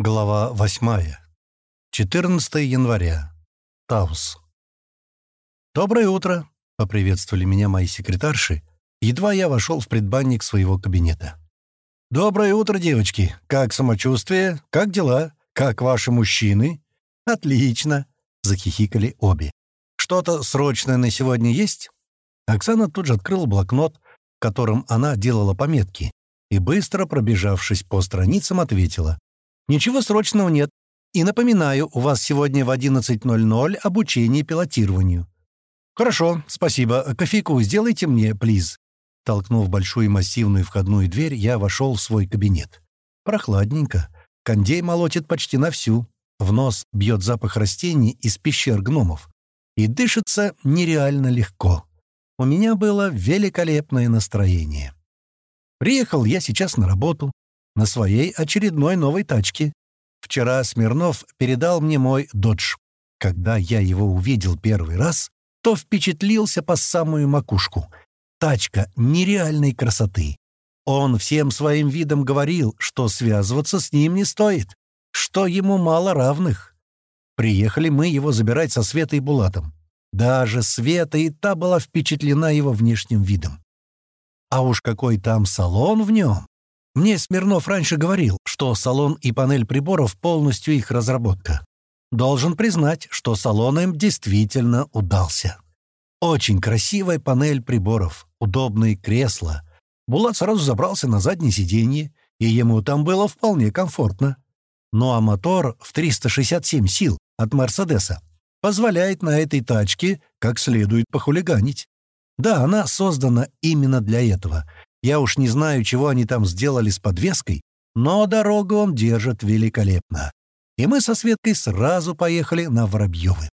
Глава 8. 14 января. Таус. «Доброе утро!» — поприветствовали меня мои секретарши, едва я вошел в предбанник своего кабинета. «Доброе утро, девочки! Как самочувствие? Как дела? Как ваши мужчины?» «Отлично!» — захихикали обе. «Что-то срочное на сегодня есть?» Оксана тут же открыла блокнот, в котором она делала пометки, и, быстро пробежавшись по страницам, ответила. «Ничего срочного нет. И напоминаю, у вас сегодня в 11.00 обучение пилотированию». «Хорошо, спасибо. Кофейку сделайте мне, плиз». Толкнув большую массивную входную дверь, я вошел в свой кабинет. Прохладненько. Кондей молотит почти на всю. В нос бьет запах растений из пещер гномов. И дышится нереально легко. У меня было великолепное настроение. Приехал я сейчас на работу, на своей очередной новой тачке. Вчера Смирнов передал мне мой «Додж». Когда я его увидел первый раз, то впечатлился по самую макушку. Тачка нереальной красоты. Он всем своим видом говорил, что связываться с ним не стоит, что ему мало равных. Приехали мы его забирать со Светой Булатом. Даже Света и та была впечатлена его внешним видом. А уж какой там салон в нем! Мне Смирнов раньше говорил, что салон и панель приборов полностью их разработка. Должен признать, что салон им действительно удался. Очень красивая панель приборов, удобные кресла. Булат сразу забрался на заднее сиденье, и ему там было вполне комфортно. Ну а мотор в 367 сил от «Мерседеса» позволяет на этой тачке как следует похулиганить. Да, она создана именно для этого. Я уж не знаю, чего они там сделали с подвеской, но дорогу он держит великолепно. И мы со Светкой сразу поехали на Воробьёвы.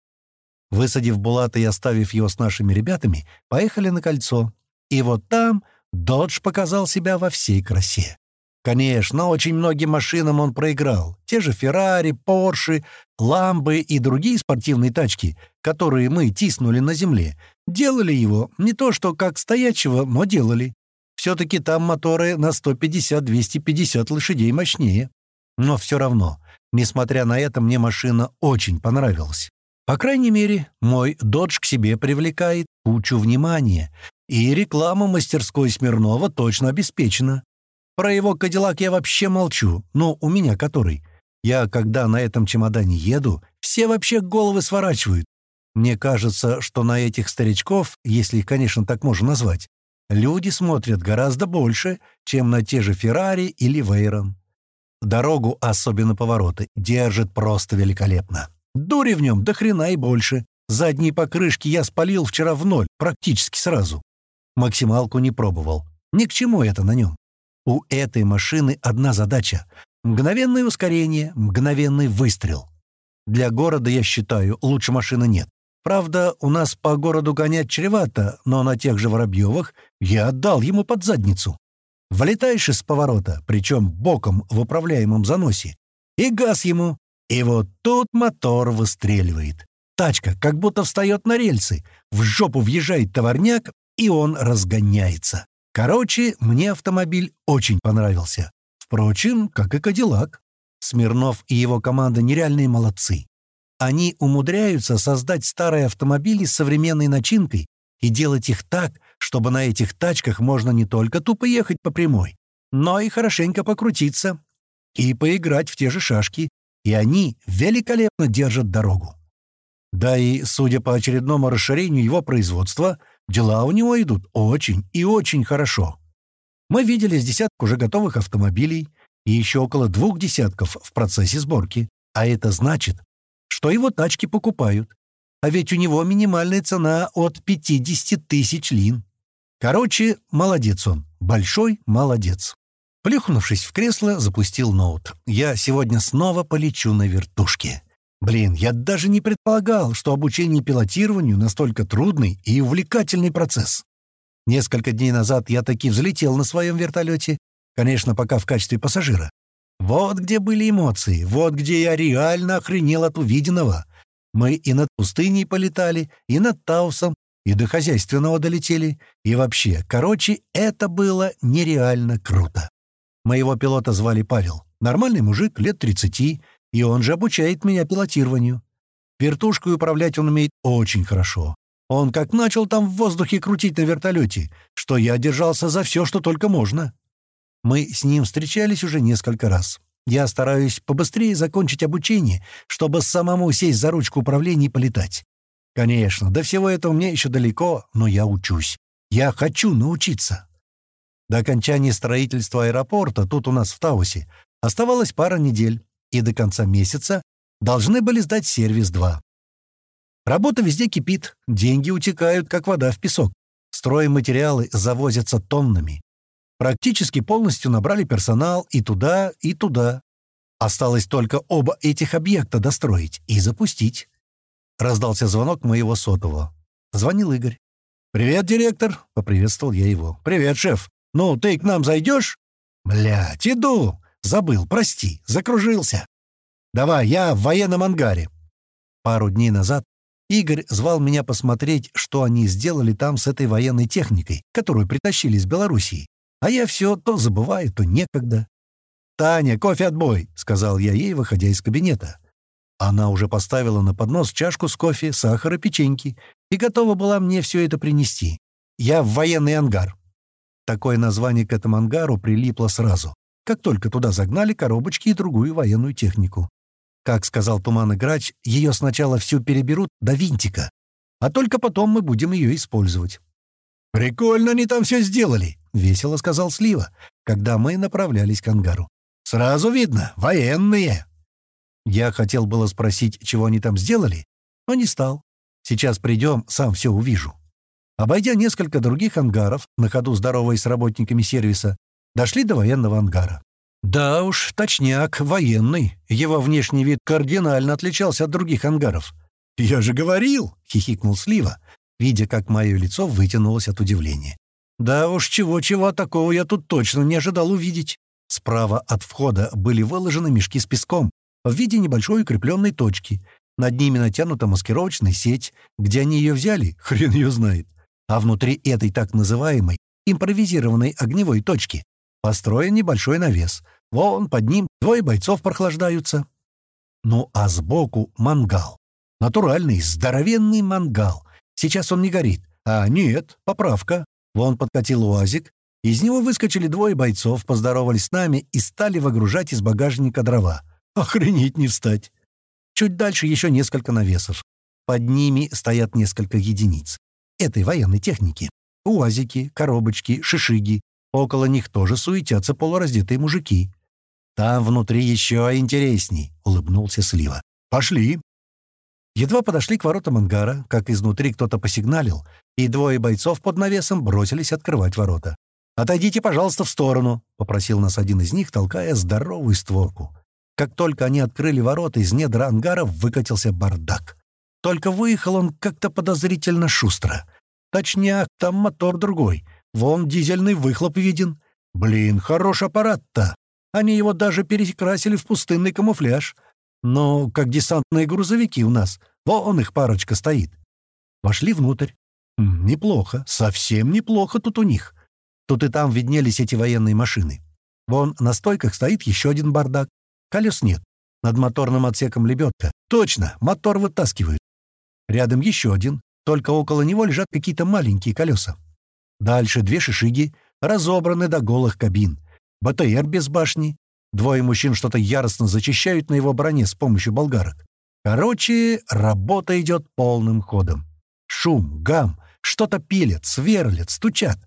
Высадив Булата и оставив его с нашими ребятами, поехали на кольцо. И вот там Додж показал себя во всей красе. Конечно, очень многим машинам он проиграл. Те же Феррари, Порши, Ламбы и другие спортивные тачки, которые мы тиснули на земле, делали его не то что как стоячего, но делали. Все-таки там моторы на 150-250 лошадей мощнее. Но все равно, несмотря на это, мне машина очень понравилась. По крайней мере, мой «Додж» к себе привлекает кучу внимания, и реклама мастерской Смирнова точно обеспечена. Про его «Кадиллак» я вообще молчу, но у меня который. Я, когда на этом чемодане еду, все вообще головы сворачивают. Мне кажется, что на этих старичков, если их, конечно, так можно назвать, люди смотрят гораздо больше, чем на те же «Феррари» или «Вейрон». Дорогу, особенно повороты, держит просто великолепно. Дури в нем до хрена и больше. Задние покрышки я спалил вчера в ноль, практически сразу. Максималку не пробовал. Ни к чему это на нем. У этой машины одна задача — мгновенное ускорение, мгновенный выстрел. Для города, я считаю, лучше машины нет. Правда, у нас по городу гонять чревато, но на тех же Воробьевых я отдал ему под задницу. Влетаешь из поворота, причем боком в управляемом заносе, и газ ему. И вот тут мотор выстреливает. Тачка как будто встает на рельсы, в жопу въезжает товарняк, и он разгоняется. Короче, мне автомобиль очень понравился. Впрочем, как и Кадиллак. Смирнов и его команда нереальные молодцы. Они умудряются создать старые автомобили с современной начинкой и делать их так, чтобы на этих тачках можно не только тупо ехать по прямой, но и хорошенько покрутиться и поиграть в те же шашки, и они великолепно держат дорогу. Да и, судя по очередному расширению его производства, дела у него идут очень и очень хорошо. Мы видели с десяток уже готовых автомобилей и еще около двух десятков в процессе сборки. А это значит, что его тачки покупают. А ведь у него минимальная цена от 50 тысяч лин. Короче, молодец он. Большой молодец. Плюхнувшись в кресло, запустил ноут. Я сегодня снова полечу на вертушке. Блин, я даже не предполагал, что обучение пилотированию настолько трудный и увлекательный процесс. Несколько дней назад я таки взлетел на своем вертолете, конечно, пока в качестве пассажира. Вот где были эмоции, вот где я реально охренел от увиденного. Мы и над пустыней полетали, и над Таусом, и до хозяйственного долетели, и вообще, короче, это было нереально круто. Моего пилота звали Павел. Нормальный мужик, лет 30, и он же обучает меня пилотированию. Вертушкой управлять он умеет очень хорошо. Он как начал там в воздухе крутить на вертолете, что я держался за все, что только можно. Мы с ним встречались уже несколько раз. Я стараюсь побыстрее закончить обучение, чтобы самому сесть за ручку управления и полетать. Конечно, до всего этого мне еще далеко, но я учусь. Я хочу научиться. До окончания строительства аэропорта тут у нас в Таусе оставалось пара недель, и до конца месяца должны были сдать сервис-2. Работа везде кипит, деньги утекают, как вода в песок. Стройматериалы завозятся тоннами. Практически полностью набрали персонал и туда, и туда. Осталось только оба этих объекта достроить и запустить. Раздался звонок моего сотового. Звонил Игорь. «Привет, директор!» — поприветствовал я его. «Привет, шеф! Ну, ты к нам зайдешь?» «Блядь, иду!» «Забыл, прости, закружился!» «Давай, я в военном ангаре!» Пару дней назад Игорь звал меня посмотреть, что они сделали там с этой военной техникой, которую притащили из Белоруссии. А я все то забываю, то некогда. «Таня, кофе отбой!» — сказал я ей, выходя из кабинета. Она уже поставила на поднос чашку с кофе, сахар и печеньки и готова была мне все это принести. Я в военный ангар. Такое название к этому ангару прилипло сразу, как только туда загнали коробочки и другую военную технику. Как сказал Туман Грач, ее сначала всю переберут до винтика, а только потом мы будем ее использовать. «Прикольно они там все сделали», — весело сказал Слива, когда мы направлялись к ангару. «Сразу видно, военные». Я хотел было спросить, чего они там сделали, но не стал. Сейчас придем, сам все увижу. Обойдя несколько других ангаров, на ходу здороваясь с работниками сервиса, дошли до военного ангара. Да уж, точняк, военный. Его внешний вид кардинально отличался от других ангаров. «Я же говорил!» — хихикнул Слива, видя, как мое лицо вытянулось от удивления. «Да уж, чего-чего такого я тут точно не ожидал увидеть». Справа от входа были выложены мешки с песком в виде небольшой укрепленной точки. Над ними натянута маскировочная сеть. Где они ее взяли, хрен ее знает. А внутри этой так называемой импровизированной огневой точки построен небольшой навес. Вон под ним двое бойцов прохлаждаются. Ну а сбоку мангал. Натуральный, здоровенный мангал. Сейчас он не горит. А нет, поправка. Вон подкатил УАЗик. Из него выскочили двое бойцов, поздоровались с нами и стали выгружать из багажника дрова. Охренеть не встать. Чуть дальше еще несколько навесов. Под ними стоят несколько единиц. Этой военной техники. УАЗики, коробочки, шишиги. Около них тоже суетятся полураздетые мужики. «Там внутри еще интересней», — улыбнулся Слива. «Пошли!» Едва подошли к воротам ангара, как изнутри кто-то посигналил, и двое бойцов под навесом бросились открывать ворота. «Отойдите, пожалуйста, в сторону», — попросил нас один из них, толкая здоровую створку. Как только они открыли ворота, из недра ангара выкатился бардак. Только выехал он как-то подозрительно шустро. Точняк, там мотор другой. Вон дизельный выхлоп виден. Блин, хорош аппарат-то. Они его даже перекрасили в пустынный камуфляж. Но как десантные грузовики у нас. Вон их парочка стоит. Вошли внутрь. Неплохо, совсем неплохо тут у них. Тут и там виднелись эти военные машины. Вон на стойках стоит еще один бардак. Колес нет. Над моторным отсеком лебедка. Точно, мотор вытаскивают. Рядом еще один, только около него лежат какие-то маленькие колеса. Дальше две шишиги, разобраны до голых кабин. БТР без башни. Двое мужчин что-то яростно зачищают на его броне с помощью болгарок. Короче, работа идет полным ходом. Шум, гам, что-то пилят, сверлят, стучат.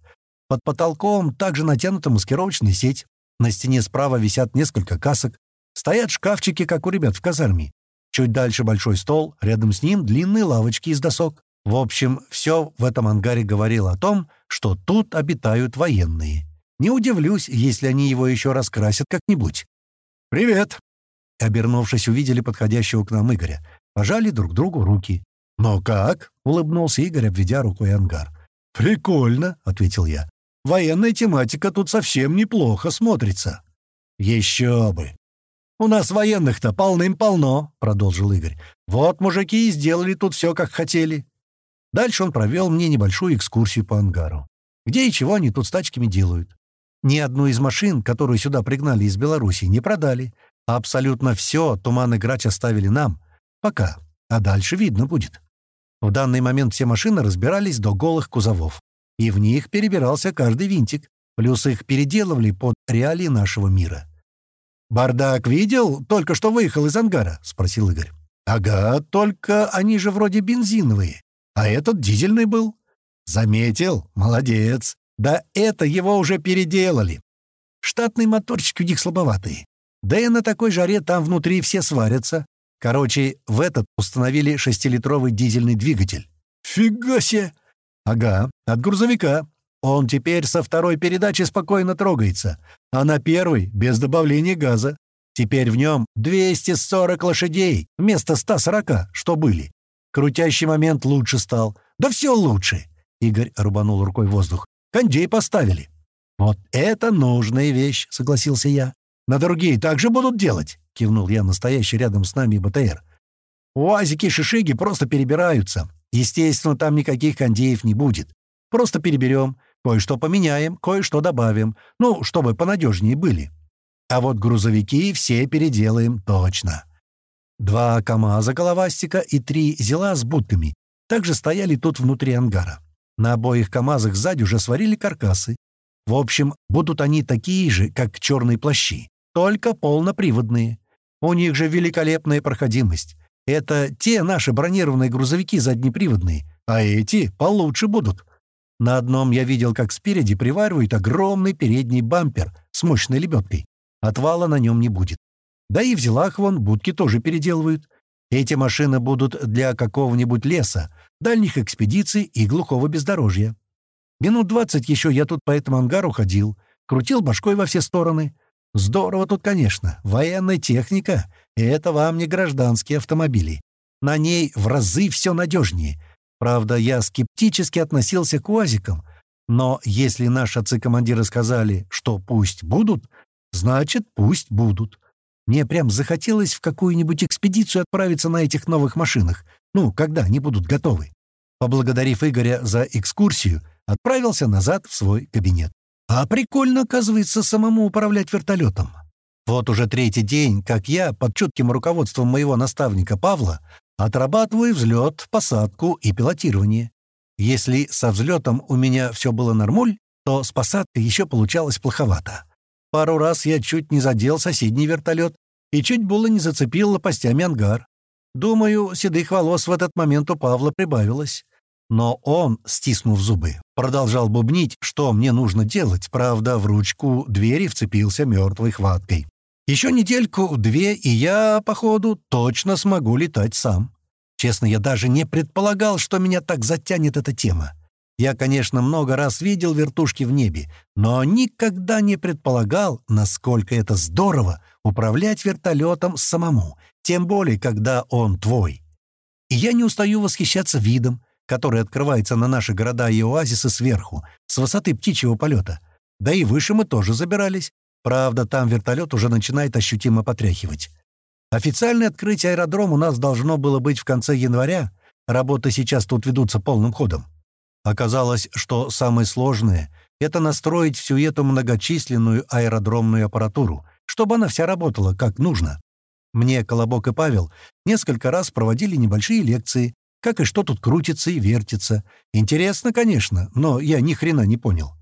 Под потолком также натянута маскировочная сеть. На стене справа висят несколько касок. Стоят шкафчики, как у ребят в казарме. Чуть дальше большой стол, рядом с ним длинные лавочки из досок. В общем, все в этом ангаре говорило о том, что тут обитают военные. Не удивлюсь, если они его еще раскрасят как-нибудь. «Привет!» Обернувшись, увидели подходящего к нам Игоря. Пожали друг другу руки. «Но как?» — улыбнулся Игорь, обведя рукой ангар. «Прикольно», — ответил я. «Военная тематика тут совсем неплохо смотрится». «Еще бы!» «У нас военных-то полным-полно», — продолжил Игорь. «Вот мужики и сделали тут все, как хотели». Дальше он провел мне небольшую экскурсию по ангару. Где и чего они тут с тачками делают. Ни одну из машин, которую сюда пригнали из Беларуси, не продали. Абсолютно все Туман и Грач оставили нам. Пока. А дальше видно будет. В данный момент все машины разбирались до голых кузовов. И в них перебирался каждый винтик. Плюс их переделывали под реалии нашего мира. «Бардак видел? Только что выехал из ангара?» — спросил Игорь. «Ага, только они же вроде бензиновые. А этот дизельный был». «Заметил? Молодец. Да это его уже переделали. Штатные моторчики у них слабоватые. Да и на такой жаре там внутри все сварятся. Короче, в этот установили шестилитровый дизельный двигатель. Фига себе! Ага, от грузовика. Он теперь со второй передачи спокойно трогается, а на первой — без добавления газа. Теперь в нем 240 лошадей вместо 140, что были. Крутящий момент лучше стал. Да все лучше. Игорь рубанул рукой воздух. Кондей поставили. «Вот это нужная вещь», — согласился я. «На другие также будут делать», — кивнул я настоящий рядом с нами БТР. «Уазики шишиги просто перебираются. Естественно, там никаких кондеев не будет. Просто переберем, кое-что поменяем, кое-что добавим, ну, чтобы понадежнее были. А вот грузовики все переделаем точно». Два КамАЗа головастика и три зела с будками также стояли тут внутри ангара. На обоих КАМАЗах сзади уже сварили каркасы. В общем, будут они такие же, как черные плащи, только полноприводные. У них же великолепная проходимость. Это те наши бронированные грузовики заднеприводные, а эти получше будут. На одном я видел, как спереди приваривают огромный передний бампер с мощной лебедкой. Отвала на нем не будет. Да и в зелах вон будки тоже переделывают. Эти машины будут для какого-нибудь леса, дальних экспедиций и глухого бездорожья. Минут двадцать еще я тут по этому ангару ходил, крутил башкой во все стороны. Здорово тут, конечно, военная техника, и это вам не гражданские автомобили. На ней в разы все надежнее. Правда, я скептически относился к УАЗикам, но если наши отцы-командиры сказали, что пусть будут, значит, пусть будут. Мне прям захотелось в какую-нибудь экспедицию отправиться на этих новых машинах, ну, когда они будут готовы. Поблагодарив Игоря за экскурсию, отправился назад в свой кабинет. А прикольно, оказывается, самому управлять вертолетом. Вот уже третий день, как я, под чутким руководством моего наставника Павла, отрабатываю взлет, посадку и пилотирование. Если со взлетом у меня все было нормуль, то с посадкой еще получалось плоховато. Пару раз я чуть не задел соседний вертолет и чуть было не зацепил лопастями ангар. Думаю, седых волос в этот момент у Павла прибавилось. Но он, стиснув зубы, продолжал бубнить, что мне нужно делать, правда, в ручку двери вцепился мертвой хваткой. Еще недельку, две, и я, походу, точно смогу летать сам. Честно, я даже не предполагал, что меня так затянет эта тема. Я, конечно, много раз видел вертушки в небе, но никогда не предполагал, насколько это здорово управлять вертолетом самому, тем более, когда он твой. И я не устаю восхищаться видом, который открывается на наши города и оазисы сверху, с высоты птичьего полета. Да и выше мы тоже забирались. Правда, там вертолет уже начинает ощутимо потряхивать. Официальное открытие аэродрома у нас должно было быть в конце января. Работы сейчас тут ведутся полным ходом. Оказалось, что самое сложное — это настроить всю эту многочисленную аэродромную аппаратуру, чтобы она вся работала как нужно. Мне Колобок и Павел несколько раз проводили небольшие лекции, как и что тут крутится и вертится. Интересно, конечно, но я ни хрена не понял.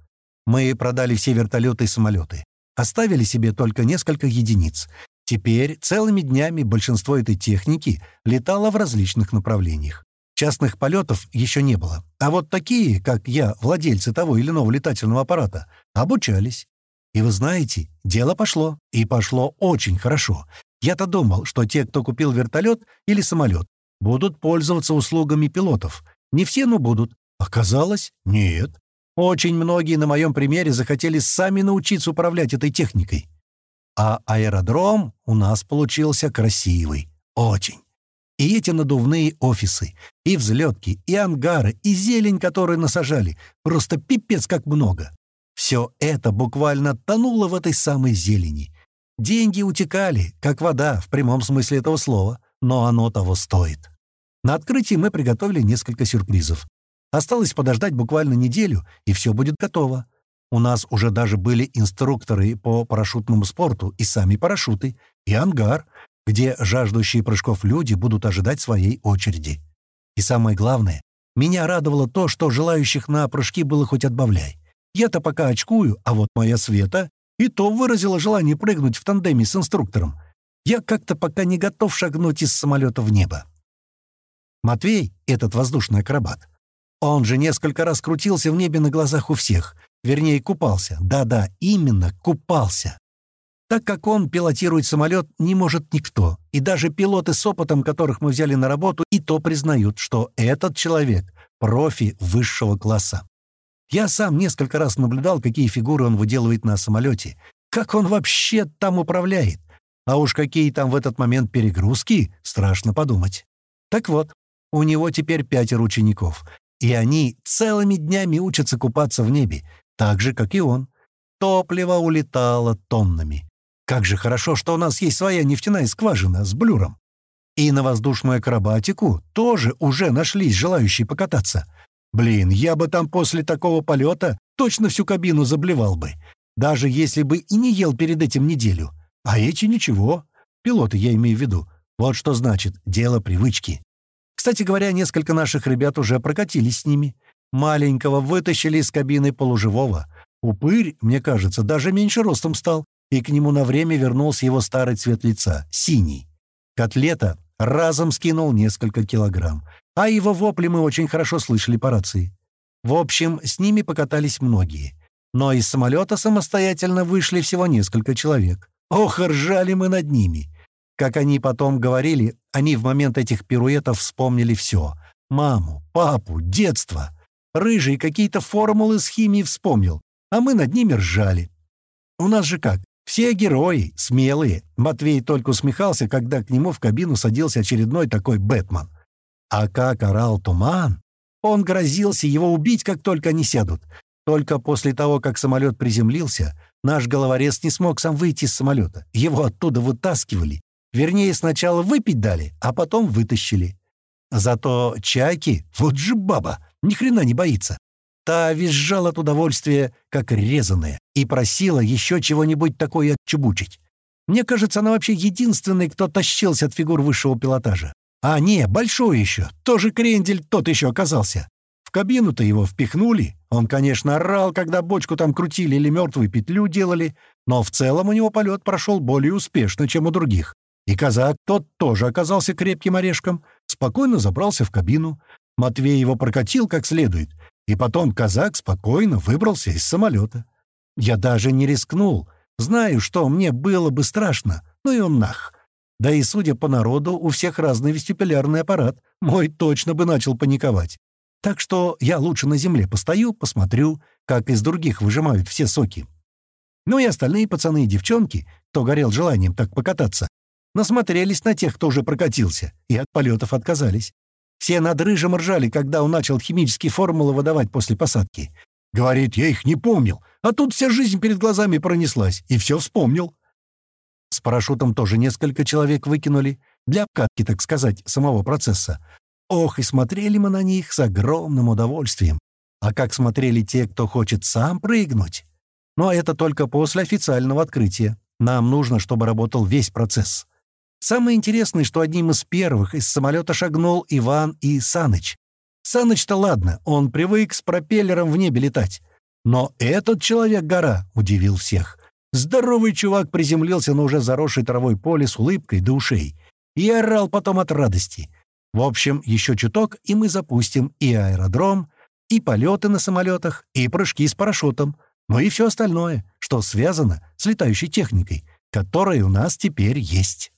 Мы продали все вертолеты и самолеты. Оставили себе только несколько единиц. Теперь целыми днями большинство этой техники летало в различных направлениях. Частных полетов еще не было. А вот такие, как я, владельцы того или иного летательного аппарата, обучались. И вы знаете, дело пошло. И пошло очень хорошо. Я-то думал, что те, кто купил вертолет или самолет, будут пользоваться услугами пилотов. Не все, но будут. Оказалось, нет. Очень многие на моем примере захотели сами научиться управлять этой техникой. А аэродром у нас получился красивый. Очень. И эти надувные офисы, и взлетки, и ангары, и зелень, которую насажали. Просто пипец как много. Все это буквально тонуло в этой самой зелени. Деньги утекали, как вода, в прямом смысле этого слова, но оно того стоит. На открытии мы приготовили несколько сюрпризов. Осталось подождать буквально неделю, и все будет готово. У нас уже даже были инструкторы по парашютному спорту и сами парашюты, и ангар, где жаждущие прыжков люди будут ожидать своей очереди. И самое главное, меня радовало то, что желающих на прыжки было хоть отбавляй. Я-то пока очкую, а вот моя Света и то выразила желание прыгнуть в тандеме с инструктором. Я как-то пока не готов шагнуть из самолета в небо. Матвей, этот воздушный акробат, он же несколько раз крутился в небе на глазах у всех. Вернее, купался. Да-да, именно купался. Так как он пилотирует самолет, не может никто. И даже пилоты с опытом, которых мы взяли на работу, и то признают, что этот человек — профи высшего класса. Я сам несколько раз наблюдал, какие фигуры он выделывает на самолете. Как он вообще там управляет? А уж какие там в этот момент перегрузки, страшно подумать. Так вот, у него теперь пятеро учеников, и они целыми днями учатся купаться в небе, так же, как и он. Топливо улетало тоннами. Как же хорошо, что у нас есть своя нефтяная скважина с блюром. И на воздушную акробатику тоже уже нашлись желающие покататься. Блин, я бы там после такого полета точно всю кабину заблевал бы. Даже если бы и не ел перед этим неделю. А эти ничего. Пилоты я имею в виду. Вот что значит «дело привычки». Кстати говоря, несколько наших ребят уже прокатились с ними. Маленького вытащили из кабины полуживого. Упырь, мне кажется, даже меньше ростом стал, и к нему на время вернулся его старый цвет лица — синий. Котлета разом скинул несколько килограмм, а его вопли мы очень хорошо слышали по рации. В общем, с ними покатались многие. Но из самолета самостоятельно вышли всего несколько человек. Ох, ржали мы над ними. Как они потом говорили, они в момент этих пируэтов вспомнили все. Маму, папу, детство. Рыжий какие-то формулы с химией вспомнил, а мы над ними ржали. У нас же как? Все герои, смелые. Матвей только усмехался, когда к нему в кабину садился очередной такой Бэтмен. А как орал туман, он грозился его убить, как только они сядут. Только после того, как самолет приземлился, наш головорез не смог сам выйти из самолета. Его оттуда вытаскивали, Вернее, сначала выпить дали, а потом вытащили. Зато чайки, вот же баба, ни хрена не боится. Та визжала от удовольствия, как резаная, и просила еще чего-нибудь такое отчебучить. Мне кажется, она вообще единственный, кто тащился от фигур высшего пилотажа. А не, большой еще, тоже крендель тот еще оказался. В кабину-то его впихнули. Он, конечно, орал, когда бочку там крутили или мертвую петлю делали, но в целом у него полет прошел более успешно, чем у других. И казак тот тоже оказался крепким орешком, спокойно забрался в кабину. Матвей его прокатил как следует, и потом казак спокойно выбрался из самолета. Я даже не рискнул. Знаю, что мне было бы страшно, ну и он нах. Да и, судя по народу, у всех разный вестибулярный аппарат. Мой точно бы начал паниковать. Так что я лучше на земле постою, посмотрю, как из других выжимают все соки. Ну и остальные пацаны и девчонки, кто горел желанием так покататься, Насмотрелись на тех, кто уже прокатился, и от полетов отказались. Все над рыжим ржали, когда он начал химические формулы выдавать после посадки. Говорит, я их не помнил, а тут вся жизнь перед глазами пронеслась, и все вспомнил. С парашютом тоже несколько человек выкинули, для обкатки, так сказать, самого процесса. Ох, и смотрели мы на них с огромным удовольствием. А как смотрели те, кто хочет сам прыгнуть? Но это только после официального открытия. Нам нужно, чтобы работал весь процесс. Самое интересное, что одним из первых из самолета шагнул Иван и Саныч. Саныч-то ладно, он привык с пропеллером в небе летать. Но этот человек-гора удивил всех. Здоровый чувак приземлился на уже заросший травой поле с улыбкой до ушей и орал потом от радости. В общем, еще чуток, и мы запустим и аэродром, и полеты на самолетах, и прыжки с парашютом, ну и все остальное, что связано с летающей техникой, которая у нас теперь есть.